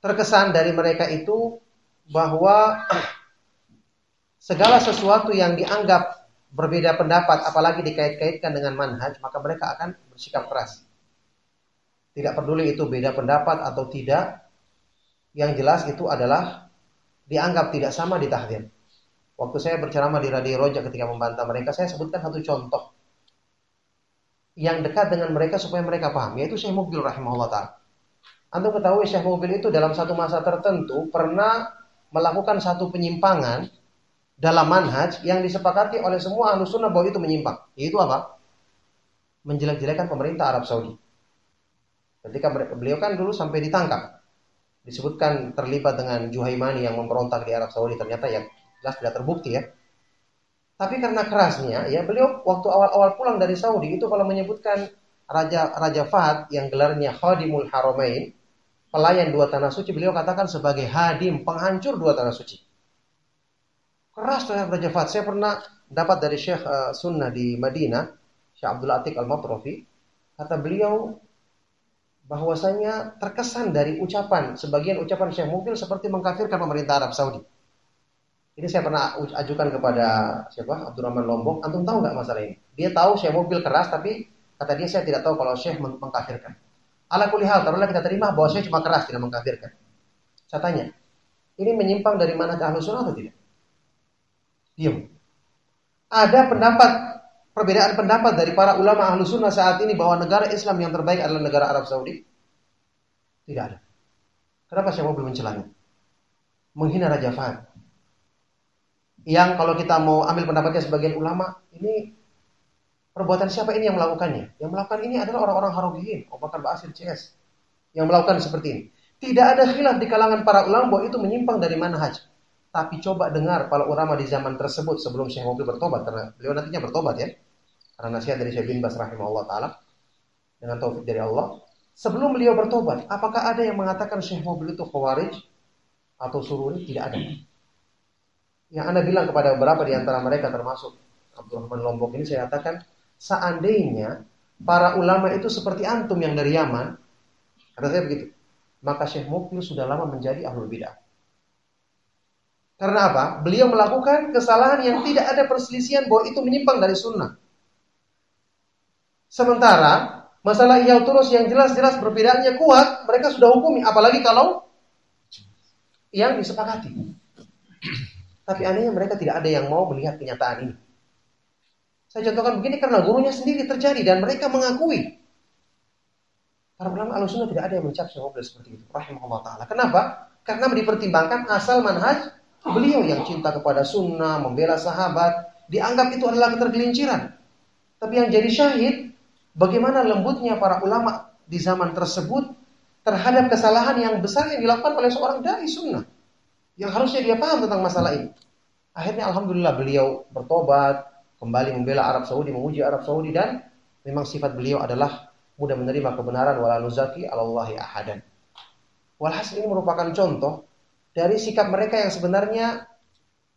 terkesan dari mereka itu bahwa segala sesuatu yang dianggap berbeda pendapat apalagi dikait-kaitkan dengan manhaj maka mereka akan bersikap keras tidak peduli itu beda pendapat atau tidak. Yang jelas itu adalah dianggap tidak sama di tahdir. Waktu saya berceramah di Radio Roja ketika membantah mereka, saya sebutkan satu contoh yang dekat dengan mereka supaya mereka paham, yaitu Syekh Mubil rahimahullah ta'ala. Anda ketahui Syekh Mubil itu dalam satu masa tertentu pernah melakukan satu penyimpangan dalam manhaj yang disepakati oleh semua ahlu sunnah bahwa itu menyimpang. Yaitu apa? Menjelek-jelekan pemerintah Arab Saudi. Ketika beliau kan dulu sampai ditangkap. Disebutkan terlibat dengan Juhaimani yang memberontak di Arab Saudi. Ternyata ya jelas tidak terbukti ya. Tapi karena kerasnya, ya beliau waktu awal-awal pulang dari Saudi itu kalau menyebutkan Raja Raja Fahd yang gelarnya Khadimul Haramain, pelayan dua tanah suci, beliau katakan sebagai hadim, penghancur dua tanah suci. Keras terhadap Raja Fahd. Saya pernah dapat dari Syekh uh, Sunnah di Madinah, Syekh Abdul Atik Al-Matrofi, kata beliau bahwasanya terkesan dari ucapan sebagian ucapan Syekh Mukbil seperti mengkafirkan pemerintah Arab Saudi. Ini saya pernah ajukan kepada siapa Abdurrahman Lombok. Antum tahu nggak masalah ini? Dia tahu Syekh Mukbil keras, tapi kata dia saya tidak tahu kalau Syekh mengkafirkan. Ala kulihal, taruhlah kita terima bahwa Syekh cuma keras tidak mengkafirkan. Saya tanya, ini menyimpang dari mana ke sunnah atau tidak? Diam. Ada pendapat perbedaan pendapat dari para ulama ahlu sunnah saat ini bahwa negara Islam yang terbaik adalah negara Arab Saudi? Tidak ada. Kenapa mau belum mencelanya? Menghina Raja Fahd. Yang kalau kita mau ambil pendapatnya sebagian ulama, ini perbuatan siapa ini yang melakukannya? Yang melakukan ini adalah orang-orang Harubiyin, Abu Bakar Basir CS. Yang melakukan seperti ini. Tidak ada khilaf di kalangan para ulama bahwa itu menyimpang dari manhaj. Tapi coba dengar para ulama di zaman tersebut sebelum Syekh Mobil bertobat karena beliau nantinya bertobat ya. Karena nasihat dari Syekh bin Bas rahimahullah taala dengan taufik dari Allah. Sebelum beliau bertobat, apakah ada yang mengatakan Syekh Mobil itu khawarij atau sururi? Tidak ada. Yang Anda bilang kepada beberapa di antara mereka termasuk Abdurrahman Lombok ini saya katakan seandainya para ulama itu seperti antum yang dari Yaman, kata saya begitu, maka Syekh Mukbil sudah lama menjadi ahlul bidah. Karena apa? Beliau melakukan kesalahan yang tidak ada perselisihan bahwa itu menyimpang dari sunnah. Sementara masalah iyal turus yang jelas-jelas perbedaannya kuat, mereka sudah hukumi. Apalagi kalau yang disepakati. Tapi anehnya mereka tidak ada yang mau melihat kenyataan ini. Saya contohkan begini karena gurunya sendiri terjadi dan mereka mengakui. Para ulama al tidak ada yang mencap Syekh seperti itu. Rahimahullah ta'ala. Kenapa? Karena dipertimbangkan asal manhaj beliau yang cinta kepada sunnah, membela sahabat. Dianggap itu adalah ketergelinciran. Tapi yang jadi syahid, bagaimana lembutnya para ulama di zaman tersebut terhadap kesalahan yang besar yang dilakukan oleh seorang dari sunnah. Yang harusnya dia paham tentang masalah ini. Akhirnya Alhamdulillah beliau bertobat, kembali membela Arab Saudi, memuji Arab Saudi dan memang sifat beliau adalah mudah menerima kebenaran wala nuzaki alallahi ahadan. Walhasil ini merupakan contoh dari sikap mereka yang sebenarnya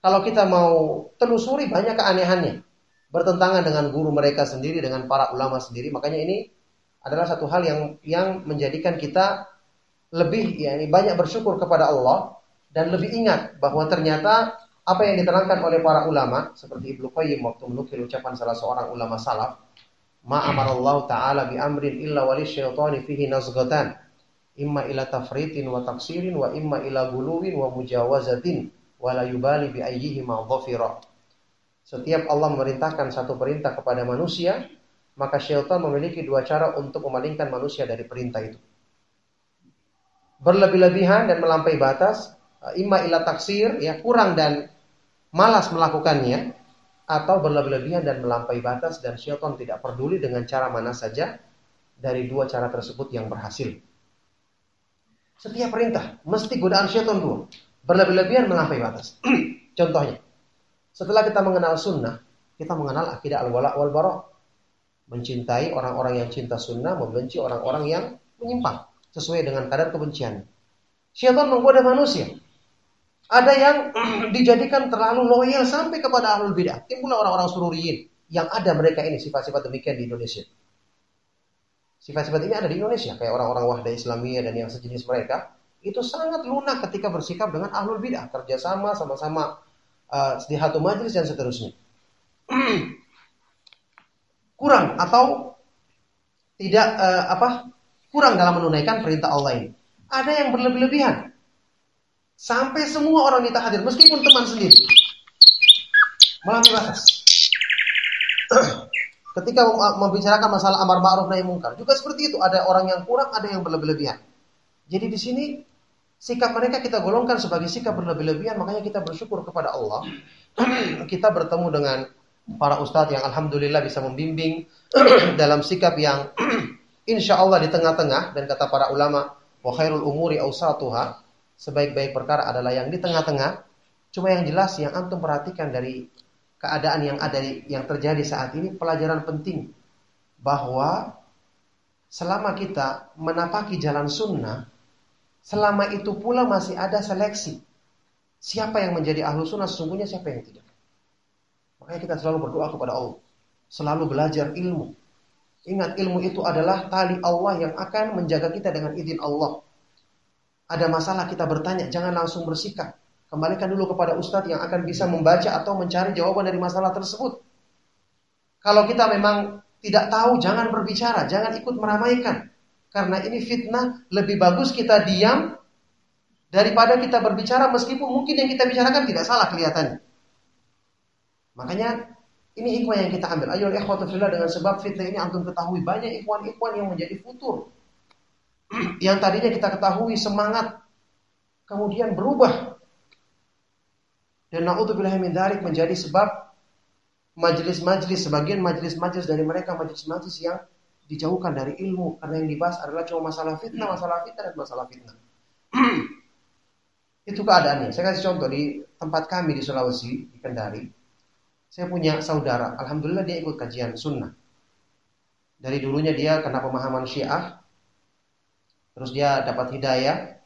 kalau kita mau telusuri banyak keanehannya. Bertentangan dengan guru mereka sendiri, dengan para ulama sendiri. Makanya ini adalah satu hal yang yang menjadikan kita lebih ya banyak bersyukur kepada Allah dan lebih ingat bahwa ternyata apa yang diterangkan oleh para ulama seperti Ibnu Qayyim waktu menukil ucapan salah seorang ulama salaf ma amarallahu taala bi amrin illa wali syaitani fihi nazghatan imma ila tafritin wa taksirin wa imma ila guluwin wa mujawazatin wa la yubali bi ayyihi ma dhafira setiap Allah memerintahkan satu perintah kepada manusia maka syaitan memiliki dua cara untuk memalingkan manusia dari perintah itu berlebih-lebihan dan melampaui batas imma ila taksir ya kurang dan malas melakukannya atau berlebih-lebihan dan melampaui batas dan syaitan tidak peduli dengan cara mana saja dari dua cara tersebut yang berhasil. Setiap perintah mesti godaan syaitan dulu. Berlebih-lebihan melampaui batas. Contohnya, setelah kita mengenal sunnah, kita mengenal akidah al-wala wal bara. Mencintai orang-orang yang cinta sunnah, membenci orang-orang yang menyimpang sesuai dengan kadar kebencian. Syaitan menggoda manusia ada yang dijadikan terlalu loyal sampai kepada ahlul bidah. Timbullah orang-orang sururiyin yang ada mereka ini sifat-sifat demikian di Indonesia. Sifat-sifat ini ada di Indonesia kayak orang-orang wahda Islamiyah dan yang sejenis mereka itu sangat lunak ketika bersikap dengan ahlul bidah, kerjasama sama-sama uh, di satu majelis dan seterusnya. kurang atau tidak uh, apa kurang dalam menunaikan perintah Allah ini. Ada yang berlebih-lebihan Sampai semua orang minta hadir, meskipun teman sendiri. Melampaui batas. Ketika membicarakan masalah amar ma'ruf nahi mungkar, juga seperti itu. Ada orang yang kurang, ada yang berlebih-lebihan. Jadi di sini sikap mereka kita golongkan sebagai sikap berlebih-lebihan, makanya kita bersyukur kepada Allah. kita bertemu dengan para ustadz yang alhamdulillah bisa membimbing dalam sikap yang insya Allah di tengah-tengah dan kata para ulama wa khairul umuri awsatuha sebaik-baik perkara adalah yang di tengah-tengah. Cuma yang jelas yang antum perhatikan dari keadaan yang ada yang terjadi saat ini pelajaran penting bahwa selama kita menapaki jalan sunnah, selama itu pula masih ada seleksi. Siapa yang menjadi ahlu sunnah sesungguhnya siapa yang tidak. Makanya kita selalu berdoa kepada Allah. Selalu belajar ilmu. Ingat ilmu itu adalah tali Allah yang akan menjaga kita dengan izin Allah ada masalah kita bertanya, jangan langsung bersikap. Kembalikan dulu kepada ustadz yang akan bisa membaca atau mencari jawaban dari masalah tersebut. Kalau kita memang tidak tahu, jangan berbicara, jangan ikut meramaikan. Karena ini fitnah, lebih bagus kita diam daripada kita berbicara meskipun mungkin yang kita bicarakan tidak salah kelihatannya. Makanya ini ikhwan yang kita ambil. Ayo ikhwatu fillah dengan sebab fitnah ini antum ketahui banyak ikhwan-ikhwan yang menjadi futur yang tadinya kita ketahui semangat kemudian berubah dan naudzubillah min dzalik menjadi sebab majelis-majelis sebagian majelis-majelis dari mereka majelis-majelis yang dijauhkan dari ilmu karena yang dibahas adalah cuma masalah fitnah, masalah fitnah dan masalah fitnah. Itu keadaannya. Saya kasih contoh di tempat kami di Sulawesi, di Kendari. Saya punya saudara, alhamdulillah dia ikut kajian sunnah. Dari dulunya dia kena pemahaman Syiah, Terus dia dapat hidayah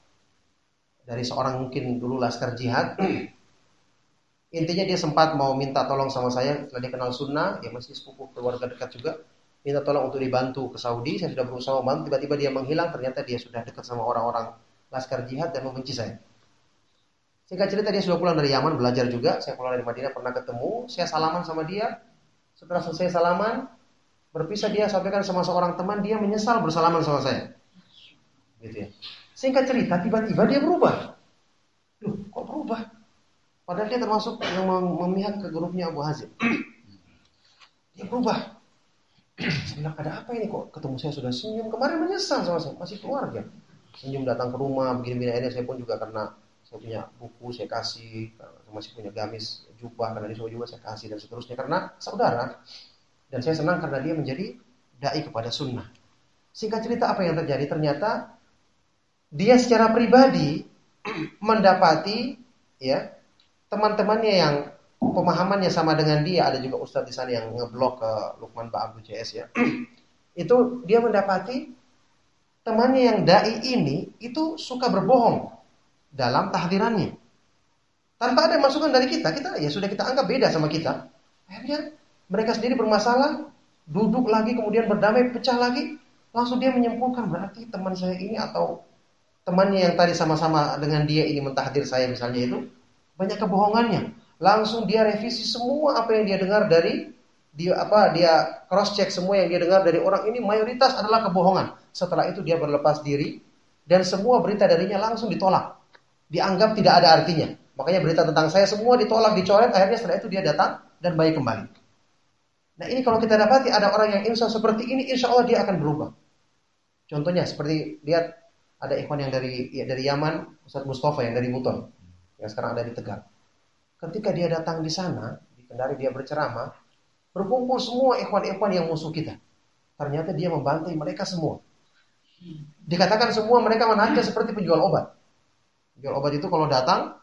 dari seorang mungkin dulu laskar jihad. Intinya dia sempat mau minta tolong sama saya setelah dia kenal sunnah, ya masih sepupu keluarga dekat juga. Minta tolong untuk dibantu ke Saudi, saya sudah berusaha membantu, tiba-tiba dia menghilang, ternyata dia sudah dekat sama orang-orang laskar jihad dan membenci saya. Singkat cerita dia sudah pulang dari Yaman belajar juga, saya pulang dari Madinah pernah ketemu, saya salaman sama dia. Setelah selesai salaman, berpisah dia sampaikan sama seorang teman, dia menyesal bersalaman sama saya. Gitu ya. Singkat cerita, tiba-tiba dia berubah. Loh, kok berubah? Padahal dia termasuk yang memihak ke grupnya Abu Hazim. dia berubah. Bilang, ada apa ini kok ketemu saya sudah senyum. Kemarin menyesal sama saya, masih keluarga. Senyum datang ke rumah, begini-begini. Akhirnya saya pun juga karena saya punya buku, saya kasih. Masih punya gamis, jubah, karena disuruh juga saya kasih dan seterusnya. Karena saudara. Dan saya senang karena dia menjadi da'i kepada sunnah. Singkat cerita apa yang terjadi? Ternyata dia secara pribadi mendapati ya teman-temannya yang pemahamannya sama dengan dia. Ada juga ustadz di sana yang ngeblok ke Lukman Ba'abdu CS ya. Itu dia mendapati temannya yang dai ini itu suka berbohong dalam tahdirannya. Tanpa ada masukan dari kita kita ya sudah kita anggap beda sama kita. Akhirnya mereka sendiri bermasalah duduk lagi kemudian berdamai pecah lagi. Langsung dia menyimpulkan berarti teman saya ini atau temannya yang tadi sama-sama dengan dia ini mentahdir saya misalnya itu banyak kebohongannya. Langsung dia revisi semua apa yang dia dengar dari dia apa dia cross check semua yang dia dengar dari orang ini mayoritas adalah kebohongan. Setelah itu dia berlepas diri dan semua berita darinya langsung ditolak. Dianggap tidak ada artinya. Makanya berita tentang saya semua ditolak, dicoret, akhirnya setelah itu dia datang dan baik kembali. Nah ini kalau kita dapati ada orang yang insya seperti ini, insya Allah dia akan berubah. Contohnya seperti lihat ada ikhwan yang dari ya, dari Yaman, Ustaz Mustafa yang dari Buton yang sekarang ada di Tegal. Ketika dia datang di sana, di Kendari dia berceramah, berkumpul semua ikhwan-ikhwan yang musuh kita. Ternyata dia membantai mereka semua. Dikatakan semua mereka menanti seperti penjual obat. Penjual obat itu kalau datang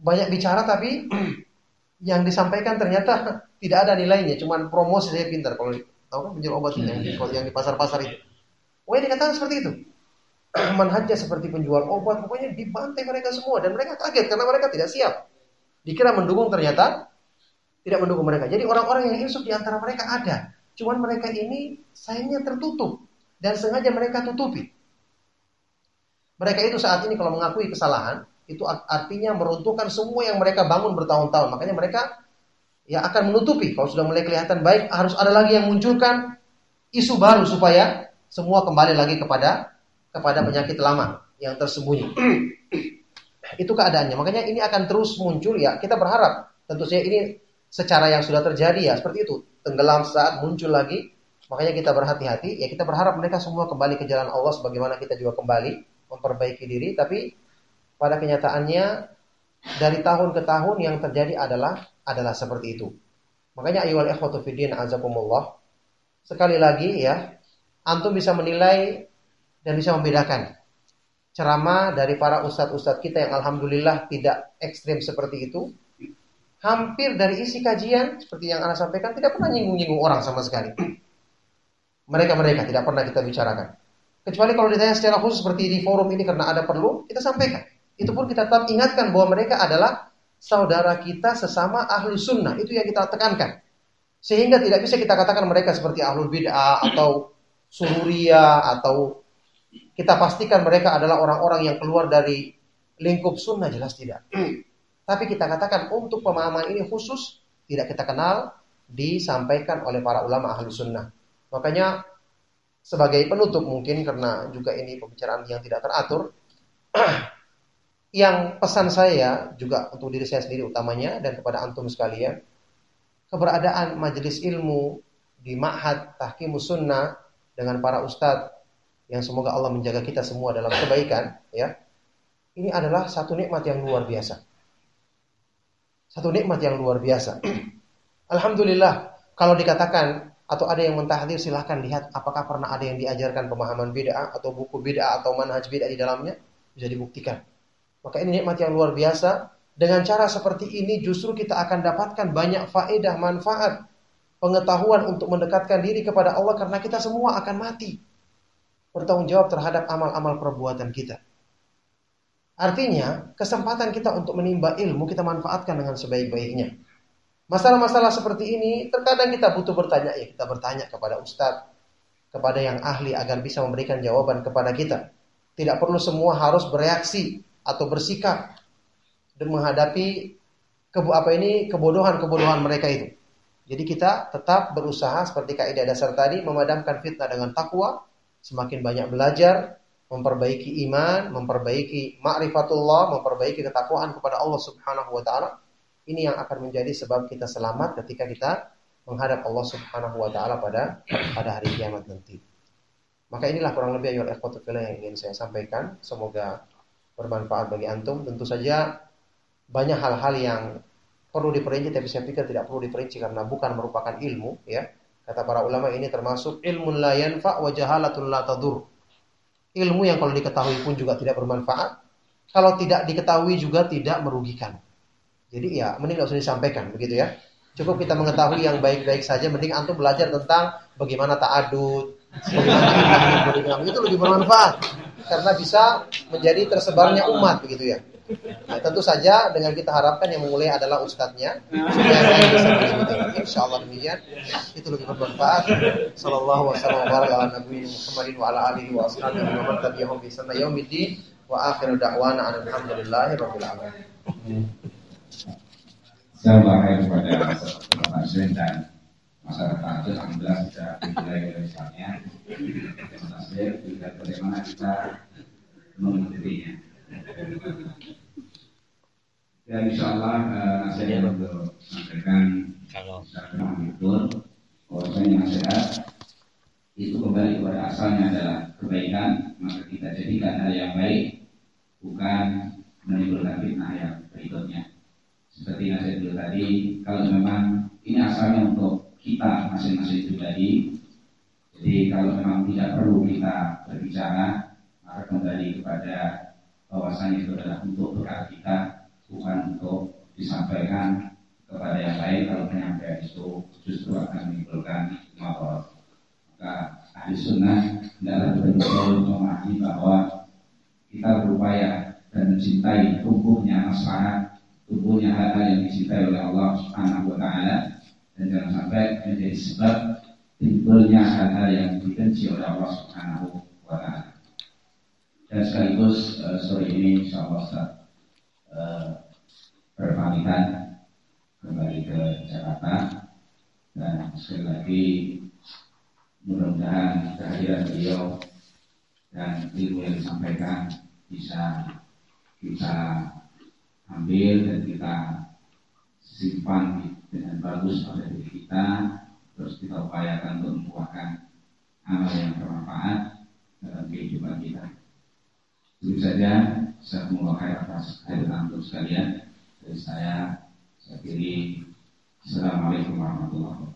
banyak bicara tapi yang disampaikan ternyata tidak ada nilainya, cuman promosi saya pintar kalau tahu kan penjual obat yang di, yang di pasar-pasar itu. Oh, dikatakan seperti itu manhajnya seperti penjual obat, pokoknya dibantai mereka semua dan mereka kaget karena mereka tidak siap. Dikira mendukung ternyata tidak mendukung mereka. Jadi orang-orang yang insuf di antara mereka ada, cuman mereka ini sayangnya tertutup dan sengaja mereka tutupi. Mereka itu saat ini kalau mengakui kesalahan, itu artinya meruntuhkan semua yang mereka bangun bertahun-tahun. Makanya mereka ya akan menutupi. Kalau sudah mulai kelihatan baik, harus ada lagi yang munculkan isu baru supaya semua kembali lagi kepada kepada penyakit lama yang tersembunyi. Itu keadaannya. Makanya ini akan terus muncul ya. Kita berharap tentu saja ini secara yang sudah terjadi ya seperti itu. Tenggelam saat muncul lagi. Makanya kita berhati-hati. Ya kita berharap mereka semua kembali ke jalan Allah sebagaimana kita juga kembali memperbaiki diri. Tapi pada kenyataannya dari tahun ke tahun yang terjadi adalah adalah seperti itu. Makanya ayyuhal ikhwatu fiddin azakumullah. Sekali lagi ya, antum bisa menilai dan bisa membedakan ceramah dari para ustadz-ustadz kita yang alhamdulillah tidak ekstrim seperti itu. Hampir dari isi kajian seperti yang Anda sampaikan tidak pernah nyinggung-nyinggung orang sama sekali. Mereka-mereka tidak pernah kita bicarakan. Kecuali kalau ditanya secara khusus seperti di forum ini karena ada perlu, kita sampaikan. Itu pun kita tetap ingatkan bahwa mereka adalah saudara kita sesama ahlu sunnah. Itu yang kita tekankan. Sehingga tidak bisa kita katakan mereka seperti ahlul bid'ah atau sururia atau kita pastikan mereka adalah orang-orang yang keluar dari lingkup sunnah jelas tidak. Tapi kita katakan untuk pemahaman ini khusus tidak kita kenal disampaikan oleh para ulama ahli sunnah. Makanya sebagai penutup mungkin karena juga ini pembicaraan yang tidak teratur, yang pesan saya juga untuk diri saya sendiri utamanya dan kepada antum sekalian, keberadaan majelis ilmu di Ma'had Tahkimus Sunnah dengan para ustadz yang semoga Allah menjaga kita semua dalam kebaikan, ya. Ini adalah satu nikmat yang luar biasa. Satu nikmat yang luar biasa. Alhamdulillah, kalau dikatakan atau ada yang mentahdir silahkan lihat apakah pernah ada yang diajarkan pemahaman bid'ah atau buku bid'ah atau manhaj bid'ah di dalamnya bisa dibuktikan. Maka ini nikmat yang luar biasa. Dengan cara seperti ini justru kita akan dapatkan banyak faedah, manfaat, pengetahuan untuk mendekatkan diri kepada Allah karena kita semua akan mati bertanggung jawab terhadap amal-amal perbuatan kita. Artinya, kesempatan kita untuk menimba ilmu kita manfaatkan dengan sebaik-baiknya. Masalah-masalah seperti ini terkadang kita butuh bertanya, ya kita bertanya kepada ustadz, kepada yang ahli agar bisa memberikan jawaban kepada kita. Tidak perlu semua harus bereaksi atau bersikap dan menghadapi kebu apa ini kebodohan-kebodohan mereka itu. Jadi kita tetap berusaha seperti kaidah dasar tadi memadamkan fitnah dengan takwa, semakin banyak belajar, memperbaiki iman, memperbaiki ma'rifatullah, memperbaiki ketakwaan kepada Allah Subhanahu wa taala. Ini yang akan menjadi sebab kita selamat ketika kita menghadap Allah Subhanahu wa taala pada pada hari kiamat nanti. Maka inilah kurang lebih ayat ikhwatu yang ingin saya sampaikan. Semoga bermanfaat bagi antum. Tentu saja banyak hal-hal yang perlu diperinci tapi saya pikir tidak perlu diperinci karena bukan merupakan ilmu ya. Kata para ulama ini termasuk ilmu la yanfa wa jahalatun la tadur ilmu yang kalau diketahui pun juga tidak bermanfaat, kalau tidak diketahui juga tidak merugikan. Jadi ya, mending nggak usah disampaikan, begitu ya. Cukup kita mengetahui yang baik-baik saja, mending antum belajar tentang bagaimana ta'adud, bagaimana itu lebih bermanfaat karena bisa menjadi tersebarnya umat begitu ya. Nah, tentu saja dengan kita harapkan yang memulai adalah ustadznya. Insya Allah demikian itu lebih bermanfaat. Sallallahu wasallam wa ala alihi wa ashabihi wa man tabi'ahum bi yaumiddin wa akhiru da'wana alhamdulillahi rabbil alamin. Saya berakhir kepada Bapak dan masyarakat alhamdulillah dimulai oleh misalnya. Bagaimana kita. Dan insya Allah uh, nasihat untuk sampaikan secara menghibur bahwasanya nasihat itu kembali kepada asalnya adalah kebaikan maka kita jadikan hal yang baik bukan menimbulkan fitnah yang berikutnya. Seperti nasihat dulu tadi kalau memang ini asalnya untuk kita masing-masing pribadi jadi kalau memang tidak perlu kita berbicara maka kembali kepada bahwasanya itu adalah untuk bekal kita bukan untuk disampaikan kepada yang lain kalau penyampaian itu justru akan menimbulkan masalah. Maka ahli sunnah adalah betul-betul memahami bahwa kita berupaya dan mencintai tumbuhnya masyarakat, tumbuhnya hal-hal yang dicintai oleh Allah Subhanahu wa taala dan jangan sampai menjadi sebab timbulnya hal-hal yang dibenci oleh Allah Subhanahu wa taala. Dan sekaligus uh, sore ini insyaallah Ustaz uh, berpamitan kembali ke Jakarta dan sekali lagi mudah-mudahan kehadiran beliau dan ilmu yang disampaikan bisa kita ambil dan kita simpan dengan bagus pada diri kita terus kita upayakan untuk membuahkan amal yang bermanfaat dalam kehidupan kita. Itu saja. Saya mengucapkan atas hadirat sekalian dari saya saya pilih Assalamualaikum warahmatullahi wabarakatuh